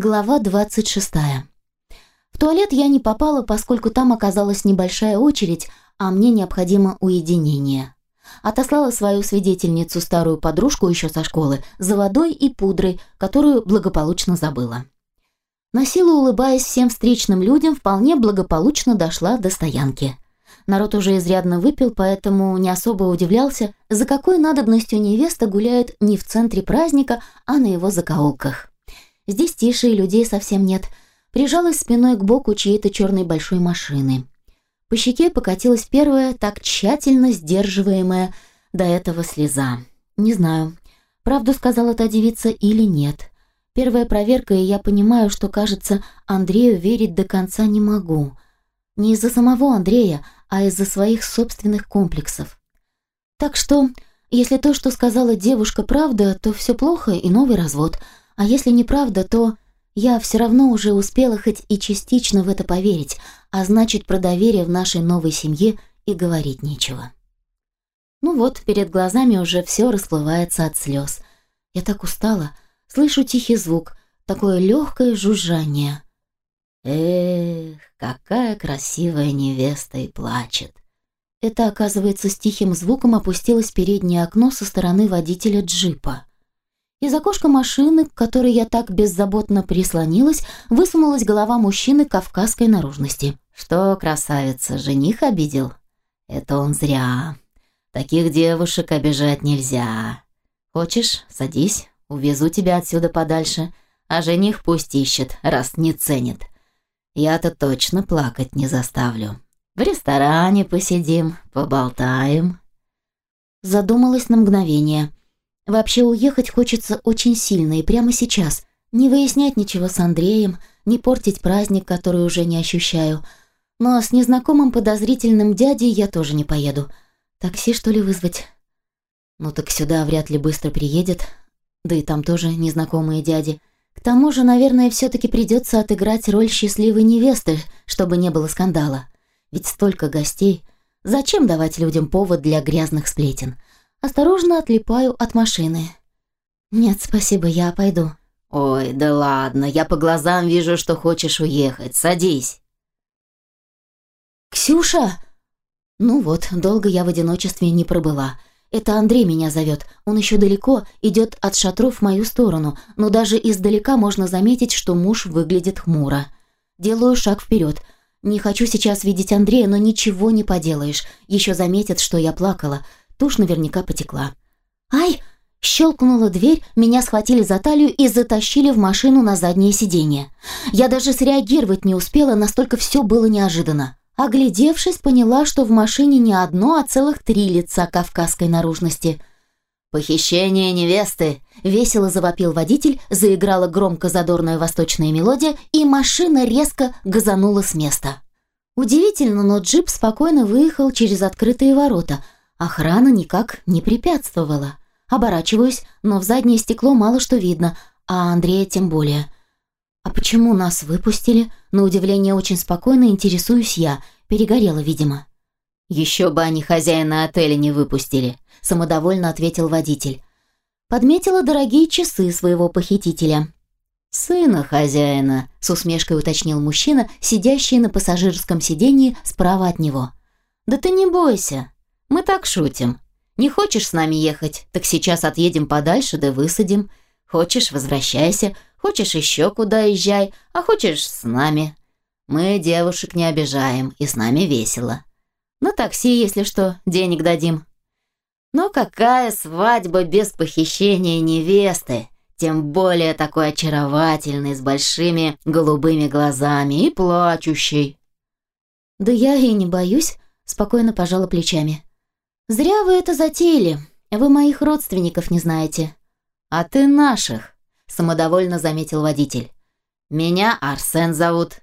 Глава 26. В туалет я не попала, поскольку там оказалась небольшая очередь, а мне необходимо уединение. Отослала свою свидетельницу, старую подружку еще со школы, за водой и пудрой, которую благополучно забыла. На силу улыбаясь всем встречным людям, вполне благополучно дошла до стоянки. Народ уже изрядно выпил, поэтому не особо удивлялся, за какой надобностью невеста гуляет не в центре праздника, а на его закоулках. Здесь тише и людей совсем нет. Прижалась спиной к боку чьей-то черной большой машины. По щеке покатилась первая, так тщательно сдерживаемая до этого слеза. Не знаю, правду сказала та девица или нет. Первая проверка, и я понимаю, что, кажется, Андрею верить до конца не могу. Не из-за самого Андрея, а из-за своих собственных комплексов. Так что, если то, что сказала девушка, правда, то все плохо и новый развод – а если неправда, то я все равно уже успела хоть и частично в это поверить, а значит, про доверие в нашей новой семье и говорить нечего. Ну вот, перед глазами уже все расплывается от слез. Я так устала, слышу тихий звук, такое легкое жужжание. Эх, какая красивая невеста и плачет. Это, оказывается, с тихим звуком опустилось переднее окно со стороны водителя джипа. Из окошка машины, к которой я так беззаботно прислонилась, высунулась голова мужчины кавказской наружности. «Что, красавица, жених обидел?» «Это он зря. Таких девушек обижать нельзя. Хочешь, садись, увезу тебя отсюда подальше, а жених пусть ищет, раз не ценит. Я-то точно плакать не заставлю. В ресторане посидим, поболтаем». Задумалась на мгновение – Вообще уехать хочется очень сильно и прямо сейчас. Не выяснять ничего с Андреем, не портить праздник, который уже не ощущаю. Но с незнакомым подозрительным дядей я тоже не поеду. Такси, что ли, вызвать? Ну так сюда вряд ли быстро приедет. Да и там тоже незнакомые дяди. К тому же, наверное, все-таки придется отыграть роль счастливой невесты, чтобы не было скандала. Ведь столько гостей. Зачем давать людям повод для грязных сплетен? Осторожно отлипаю от машины. «Нет, спасибо, я пойду». «Ой, да ладно, я по глазам вижу, что хочешь уехать. Садись». «Ксюша!» Ну вот, долго я в одиночестве не пробыла. Это Андрей меня зовет. Он еще далеко, идет от шатров в мою сторону, но даже издалека можно заметить, что муж выглядит хмуро. Делаю шаг вперед. Не хочу сейчас видеть Андрея, но ничего не поделаешь. Еще заметят, что я плакала. Тушь наверняка потекла. «Ай!» Щелкнула дверь, меня схватили за талию и затащили в машину на заднее сиденье. Я даже среагировать не успела, настолько все было неожиданно. Оглядевшись, поняла, что в машине не одно, а целых три лица кавказской наружности. «Похищение невесты!» — весело завопил водитель, заиграла громко задорная восточная мелодия, и машина резко газанула с места. Удивительно, но джип спокойно выехал через открытые ворота — Охрана никак не препятствовала. Оборачиваюсь, но в заднее стекло мало что видно, а Андрея тем более. А почему нас выпустили? На удивление очень спокойно интересуюсь я. Перегорела, видимо. «Еще бы они хозяина отеля не выпустили», – самодовольно ответил водитель. Подметила дорогие часы своего похитителя. «Сына хозяина», – с усмешкой уточнил мужчина, сидящий на пассажирском сиденье справа от него. «Да ты не бойся, мы так шутим. Не хочешь с нами ехать, так сейчас отъедем подальше да высадим. Хочешь, возвращайся, хочешь еще куда езжай, а хочешь с нами. Мы девушек не обижаем, и с нами весело. На такси, если что, денег дадим. Но какая свадьба без похищения невесты, тем более такой очаровательной, с большими голубыми глазами и плачущей. Да я и не боюсь, спокойно пожала плечами. «Зря вы это затеяли. Вы моих родственников не знаете». «А ты наших», — самодовольно заметил водитель. «Меня Арсен зовут.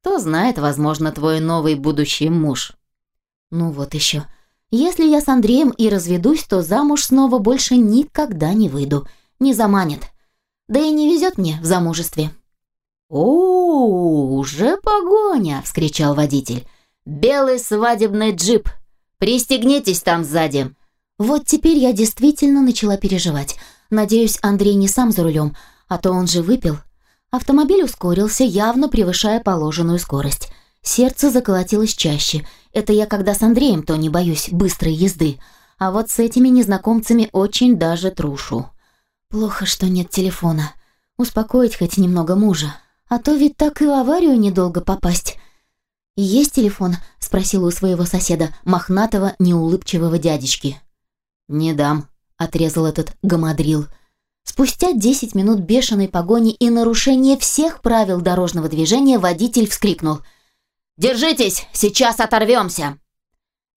Кто знает, возможно, твой новый будущий муж». «Ну вот еще. Если я с Андреем и разведусь, то замуж снова больше никогда не выйду. Не заманит. Да и не везет мне в замужестве». «О, уже погоня!» — вскричал водитель. «Белый свадебный джип Пристегнитесь там сзади». Вот теперь я действительно начала переживать. Надеюсь, Андрей не сам за рулем, а то он же выпил. Автомобиль ускорился, явно превышая положенную скорость. Сердце заколотилось чаще. Это я когда с Андреем, то не боюсь быстрой езды. А вот с этими незнакомцами очень даже трушу. Плохо, что нет телефона. Успокоить хоть немного мужа. А то ведь так и в аварию недолго попасть. «Есть телефон?» – спросила у своего соседа, мохнатого, неулыбчивого дядечки. «Не дам», – отрезал этот гамадрил. Спустя 10 минут бешеной погони и нарушения всех правил дорожного движения водитель вскрикнул. «Держитесь, сейчас оторвемся!»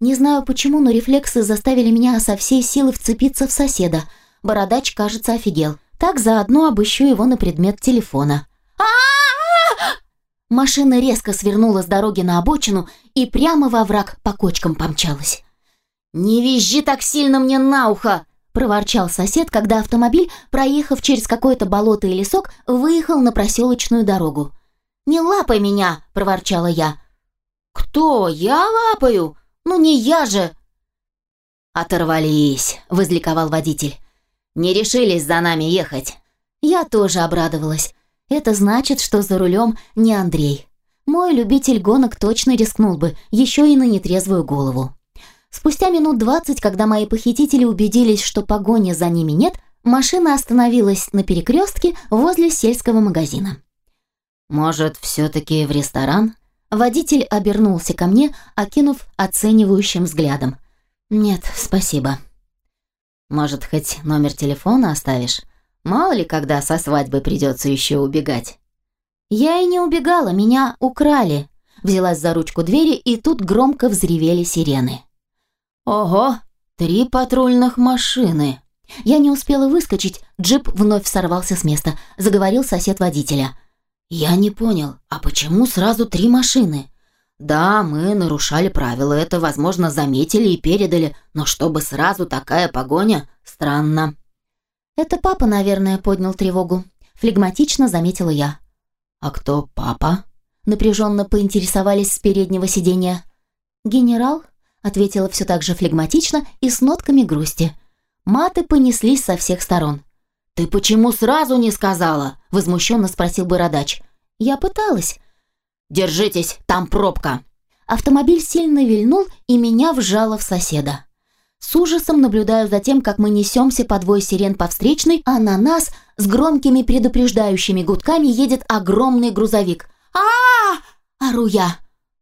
Не знаю почему, но рефлексы заставили меня со всей силы вцепиться в соседа. Бородач, кажется, офигел. Так заодно обыщу его на предмет телефона. а Машина резко свернула с дороги на обочину и прямо во враг по кочкам помчалась. «Не визжи так сильно мне на ухо!» – проворчал сосед, когда автомобиль, проехав через какое-то болото и лесок, выехал на проселочную дорогу. «Не лапай меня!» – проворчала я. «Кто? Я лапаю? Ну не я же!» «Оторвались!» – возликовал водитель. «Не решились за нами ехать!» Я тоже обрадовалась. Это значит, что за рулем не Андрей. Мой любитель гонок точно рискнул бы, еще и на нетрезвую голову. Спустя минут двадцать, когда мои похитители убедились, что погони за ними нет, машина остановилась на перекрестке возле сельского магазина. «Может, все-таки в ресторан?» Водитель обернулся ко мне, окинув оценивающим взглядом. «Нет, спасибо». «Может, хоть номер телефона оставишь? Мало ли, когда со свадьбы придется еще убегать». «Я и не убегала, меня украли». Взялась за ручку двери, и тут громко взревели сирены. «Ого, три патрульных машины!» Я не успела выскочить, джип вновь сорвался с места, заговорил сосед водителя. «Я не понял, а почему сразу три машины?» «Да, мы нарушали правила, это, возможно, заметили и передали, но чтобы сразу такая погоня, странно». «Это папа, наверное, поднял тревогу», — флегматично заметила я. «А кто папа?» — напряженно поинтересовались с переднего сиденья. «Генерал?» — ответила все так же флегматично и с нотками грусти. Маты понеслись со всех сторон. «Ты почему сразу не сказала?» — возмущенно спросил Бородач. «Я пыталась». «Держитесь, там пробка». Автомобиль сильно вильнул и меня вжало в соседа. С ужасом наблюдаю за тем, как мы несемся по двое сирен по встречной, а на нас с громкими предупреждающими гудками едет огромный грузовик. а а, Ору я.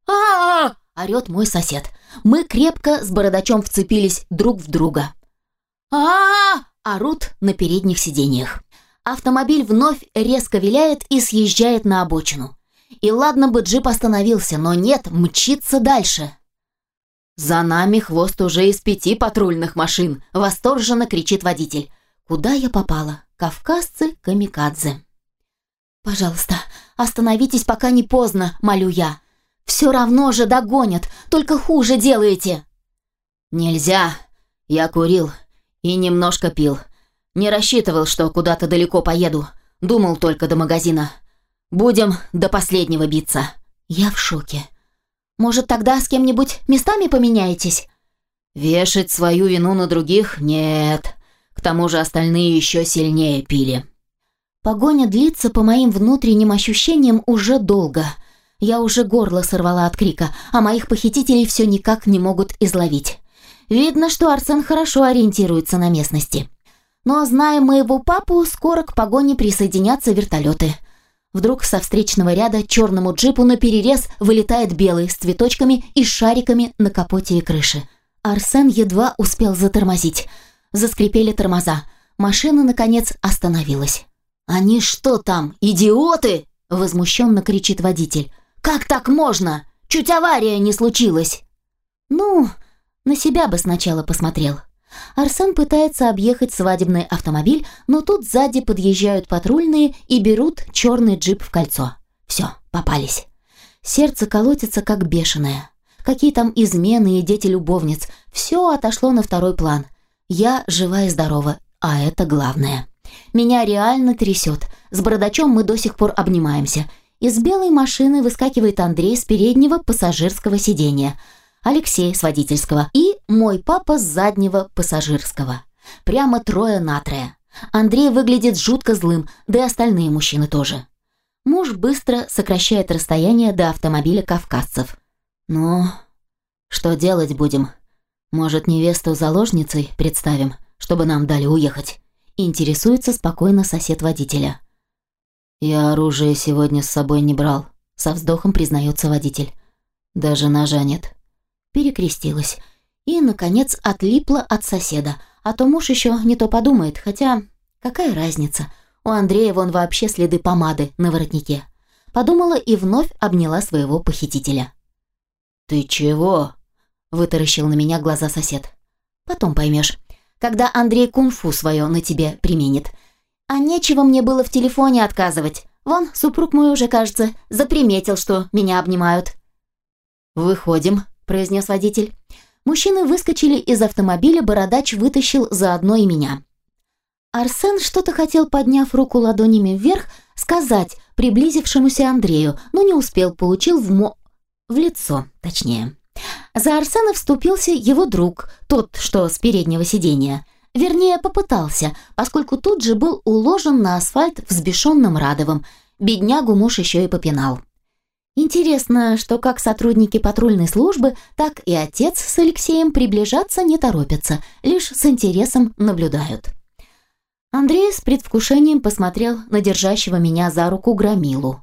а а орет мой сосед. Мы крепко с бородачом вцепились друг в друга. а а орут на передних сиденьях. Автомобиль вновь резко виляет и съезжает на обочину. И ладно бы джип остановился, но нет, мчится дальше. «За нами хвост уже из пяти патрульных машин!» – восторженно кричит водитель. «Куда я попала? Кавказцы камикадзе!» «Пожалуйста, остановитесь, пока не поздно», – молю я. «Все равно же догонят, только хуже делаете!» «Нельзя! Я курил и немножко пил. Не рассчитывал, что куда-то далеко поеду. Думал только до магазина. Будем до последнего биться». Я в шоке. Может, тогда с кем-нибудь местами поменяетесь?» «Вешать свою вину на других? Нет. К тому же остальные еще сильнее пили». Погоня длится по моим внутренним ощущениям уже долго. Я уже горло сорвала от крика, а моих похитителей все никак не могут изловить. Видно, что Арсен хорошо ориентируется на местности. Но, зная моего папу, скоро к погоне присоединятся вертолеты. Вдруг со встречного ряда черному джипу на перерез вылетает белый с цветочками и шариками на капоте и крыше. Арсен едва успел затормозить. Заскрипели тормоза. Машина, наконец, остановилась. «Они что там, идиоты?» – возмущенно кричит водитель. «Как так можно? Чуть авария не случилась!» «Ну, на себя бы сначала посмотрел». Арсен пытается объехать свадебный автомобиль, но тут сзади подъезжают патрульные и берут черный джип в кольцо. Все, попались. Сердце колотится как бешеное. Какие там измены и дети любовниц. Все отошло на второй план. Я жива и здорова, а это главное. Меня реально трясет. С бородачом мы до сих пор обнимаемся. Из белой машины выскакивает Андрей с переднего пассажирского сиденья – Алексей с водительского и мой папа с заднего пассажирского. Прямо трое на трое. Андрей выглядит жутко злым, да и остальные мужчины тоже. Муж быстро сокращает расстояние до автомобиля кавказцев. «Ну, что делать будем? Может, невесту заложницей представим, чтобы нам дали уехать?» Интересуется спокойно сосед водителя. «Я оружие сегодня с собой не брал», — со вздохом признается водитель. «Даже ножа нет». Перекрестилась. И, наконец, отлипла от соседа. А то муж еще не то подумает, хотя какая разница — у Андрея вон вообще следы помады на воротнике. Подумала и вновь обняла своего похитителя. «Ты чего?» – вытаращил на меня глаза сосед. «Потом поймешь, когда Андрей кунг-фу свое на тебе применит. А нечего мне было в телефоне отказывать. Вон, супруг мой уже, кажется, заприметил, что меня обнимают». «Выходим», – произнес водитель. Мужчины выскочили из автомобиля, бородач вытащил заодно и меня. Арсен что-то хотел, подняв руку ладонями вверх, сказать приблизившемуся Андрею, но не успел, получил в мо... в лицо, точнее. За Арсена вступился его друг, тот, что с переднего сиденья. Вернее, попытался, поскольку тут же был уложен на асфальт взбешенным Радовым. Беднягу муж еще и попинал. Интересно, что как сотрудники патрульной службы, так и отец с Алексеем приближаться не торопятся, лишь с интересом наблюдают. Андрей с предвкушением посмотрел на держащего меня за руку громилу.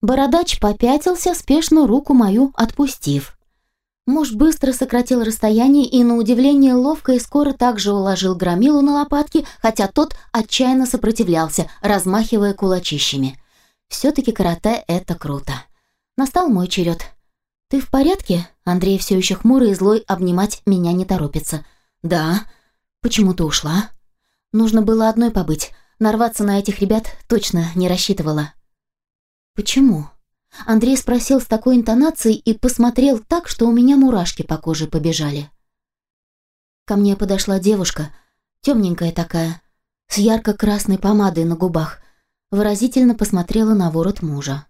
Бородач попятился, спешно руку мою отпустив. Муж быстро сократил расстояние и, на удивление, ловко и скоро также уложил громилу на лопатки, хотя тот отчаянно сопротивлялся, размахивая кулачищами. Все-таки карате — это круто. Настал мой черед. «Ты в порядке?» Андрей все еще хмурый и злой обнимать меня не торопится. «Да». «Почему ты ушла?» Нужно было одной побыть. Нарваться на этих ребят точно не рассчитывала. «Почему?» Андрей спросил с такой интонацией и посмотрел так, что у меня мурашки по коже побежали. Ко мне подошла девушка, темненькая такая, с ярко-красной помадой на губах, выразительно посмотрела на ворот мужа.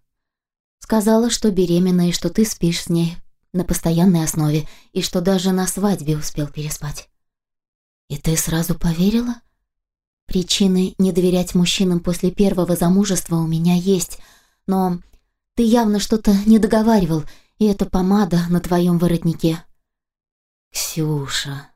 Сказала, что беременна и что ты спишь с ней на постоянной основе, и что даже на свадьбе успел переспать. «И ты сразу поверила?» Причины не доверять мужчинам после первого замужества у меня есть, но ты явно что-то не договаривал, и это помада на твоем воротнике. Ксюша.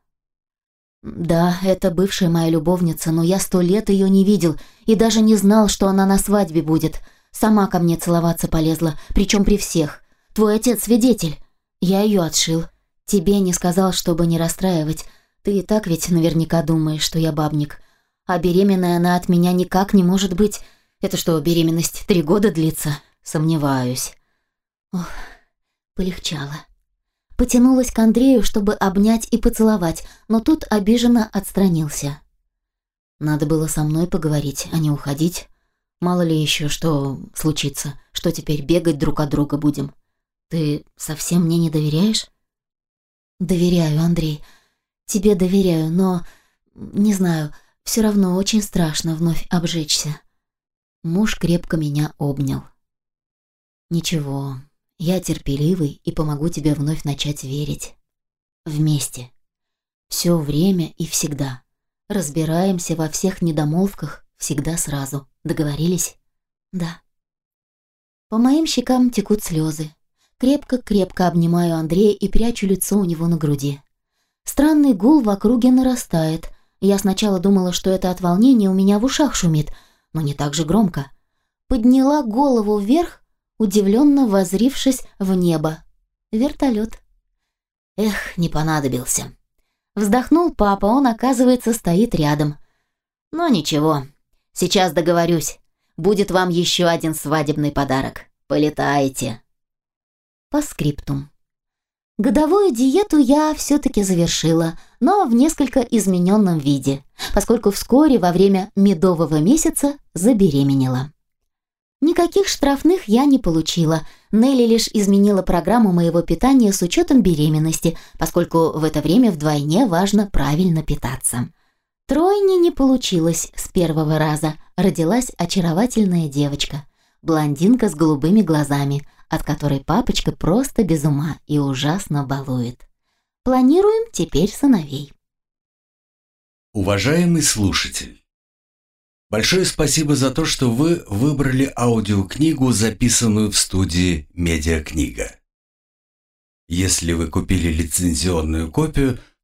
Да, это бывшая моя любовница, но я сто лет ее не видел и даже не знал, что она на свадьбе будет. Сама ко мне целоваться полезла, причем при всех. Твой отец свидетель. Я ее отшил. Тебе не сказал, чтобы не расстраивать. Ты и так ведь наверняка думаешь, что я бабник. А беременная она от меня никак не может быть. Это что, беременность три года длится? Сомневаюсь. Ох, полегчало. Потянулась к Андрею, чтобы обнять и поцеловать, но тут обиженно отстранился. Надо было со мной поговорить, а не уходить. Мало ли еще что случится, что теперь бегать друг от друга будем. Ты совсем мне не доверяешь? Доверяю, Андрей. Тебе доверяю, но... Не знаю, все равно очень страшно вновь обжечься. Муж крепко меня обнял. Ничего, я терпеливый и помогу тебе вновь начать верить. Вместе. Все время и всегда. Разбираемся во всех недомолвках всегда сразу. Договорились? Да. По моим щекам текут слезы. Крепко-крепко обнимаю Андрея и прячу лицо у него на груди. Странный гул в округе нарастает, я сначала думала, что это от волнения у меня в ушах шумит, но не так же громко. Подняла голову вверх, удивленно возрившись в небо. Вертолет. Эх, не понадобился. Вздохнул папа, он, оказывается, стоит рядом. Но ничего, сейчас договорюсь. Будет вам еще один свадебный подарок. Полетаете. По скриптум. Годовую диету я все-таки завершила, но в несколько измененном виде, поскольку вскоре во время медового месяца забеременела. Никаких штрафных я не получила. Нелли лишь изменила программу моего питания с учетом беременности, поскольку в это время вдвойне важно правильно питаться. Тройни не получилось с первого раза. Родилась очаровательная девочка. Блондинка с голубыми глазами – от которой папочка просто без ума и ужасно балует. Планируем теперь сыновей. Уважаемый слушатель! Большое спасибо за то, что вы выбрали аудиокнигу, записанную в студии «Медиакнига». Если вы купили лицензионную копию,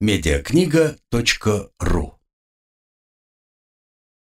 медиакнига.ру